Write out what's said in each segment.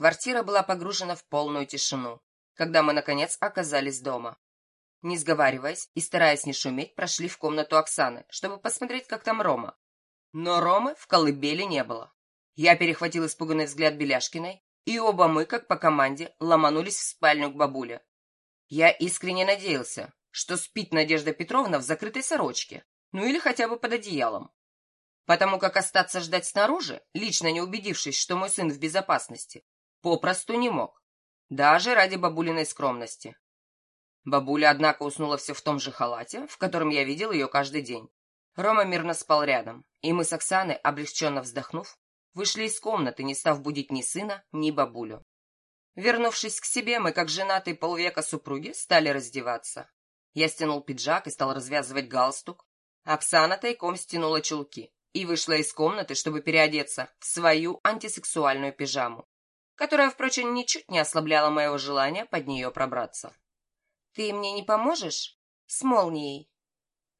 Квартира была погружена в полную тишину, когда мы, наконец, оказались дома. Не сговариваясь и стараясь не шуметь, прошли в комнату Оксаны, чтобы посмотреть, как там Рома. Но Ромы в колыбели не было. Я перехватил испуганный взгляд Беляшкиной, и оба мы, как по команде, ломанулись в спальню к бабуле. Я искренне надеялся, что спит Надежда Петровна в закрытой сорочке, ну или хотя бы под одеялом. Потому как остаться ждать снаружи, лично не убедившись, что мой сын в безопасности, попросту не мог. Даже ради бабулиной скромности. Бабуля, однако, уснула все в том же халате, в котором я видел ее каждый день. Рома мирно спал рядом, и мы с Оксаной, облегченно вздохнув, вышли из комнаты, не став будить ни сына, ни бабулю. Вернувшись к себе, мы, как женатые полвека супруги, стали раздеваться. Я стянул пиджак и стал развязывать галстук. Оксана тайком стянула чулки и вышла из комнаты, чтобы переодеться в свою антисексуальную пижаму, которая, впрочем, ничуть не ослабляла моего желания под нее пробраться. «Ты мне не поможешь? С молнией?»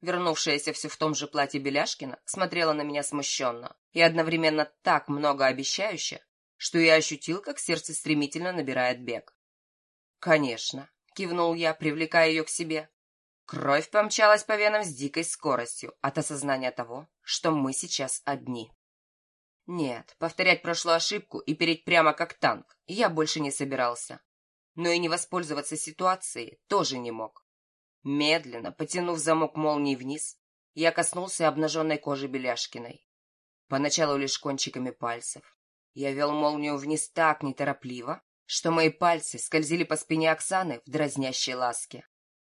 Вернувшаяся все в том же платье Беляшкина смотрела на меня смущенно и одновременно так многообещающе, что я ощутил, как сердце стремительно набирает бег. «Конечно», — кивнул я, привлекая ее к себе. Кровь помчалась по венам с дикой скоростью от осознания того, что мы сейчас одни. Нет, повторять прошлую ошибку и переть прямо как танк я больше не собирался. Но и не воспользоваться ситуацией тоже не мог. Медленно, потянув замок молнии вниз, я коснулся обнаженной кожи Беляшкиной. Поначалу лишь кончиками пальцев. Я вел молнию вниз так неторопливо, что мои пальцы скользили по спине Оксаны в дразнящей ласке.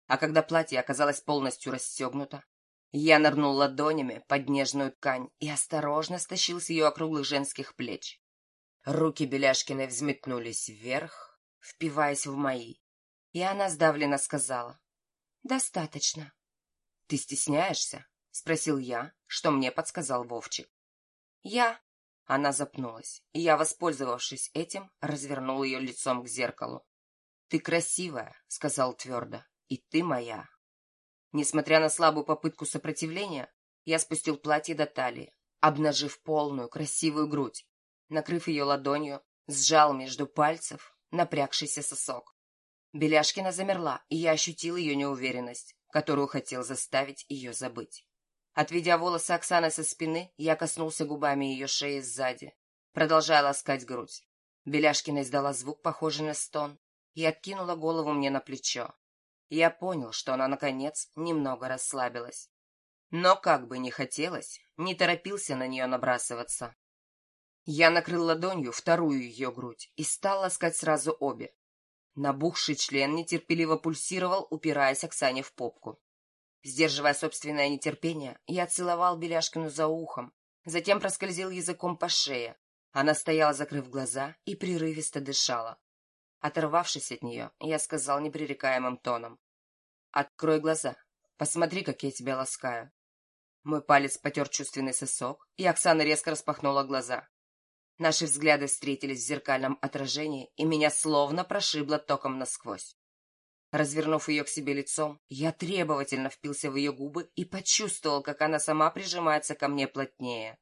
А когда платье оказалось полностью расстегнуто, я нырнул ладонями под нежную ткань и осторожно стащил с ее округлых женских плеч. Руки Беляшкиной взметнулись вверх, впиваясь в мои, и она сдавленно сказала «Достаточно». «Ты стесняешься?» — спросил я, что мне подсказал Вовчик. «Я...» — она запнулась, и я, воспользовавшись этим, развернул ее лицом к зеркалу. «Ты красивая», — сказал твердо, — «и ты моя». Несмотря на слабую попытку сопротивления, я спустил платье до талии, обнажив полную красивую грудь, накрыв ее ладонью, сжал между пальцев напрягшийся сосок. Беляшкина замерла, и я ощутил ее неуверенность, которую хотел заставить ее забыть. Отведя волосы Оксаны со спины, я коснулся губами ее шеи сзади, продолжая ласкать грудь. Беляшкина издала звук, похожий на стон, и откинула голову мне на плечо. Я понял, что она, наконец, немного расслабилась. Но, как бы ни хотелось, не торопился на нее набрасываться. Я накрыл ладонью вторую ее грудь и стал ласкать сразу обе, Набухший член нетерпеливо пульсировал, упираясь Оксане в попку. Сдерживая собственное нетерпение, я целовал Беляшкину за ухом, затем проскользил языком по шее. Она стояла, закрыв глаза, и прерывисто дышала. Оторвавшись от нее, я сказал непререкаемым тоном. «Открой глаза. Посмотри, как я тебя ласкаю». Мой палец потер чувственный сосок, и Оксана резко распахнула глаза. Наши взгляды встретились в зеркальном отражении, и меня словно прошибло током насквозь. Развернув ее к себе лицом, я требовательно впился в ее губы и почувствовал, как она сама прижимается ко мне плотнее.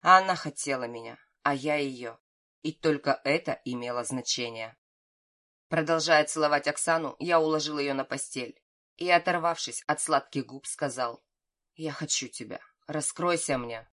Она хотела меня, а я ее. И только это имело значение. Продолжая целовать Оксану, я уложил ее на постель и, оторвавшись от сладких губ, сказал, «Я хочу тебя. Раскройся мне».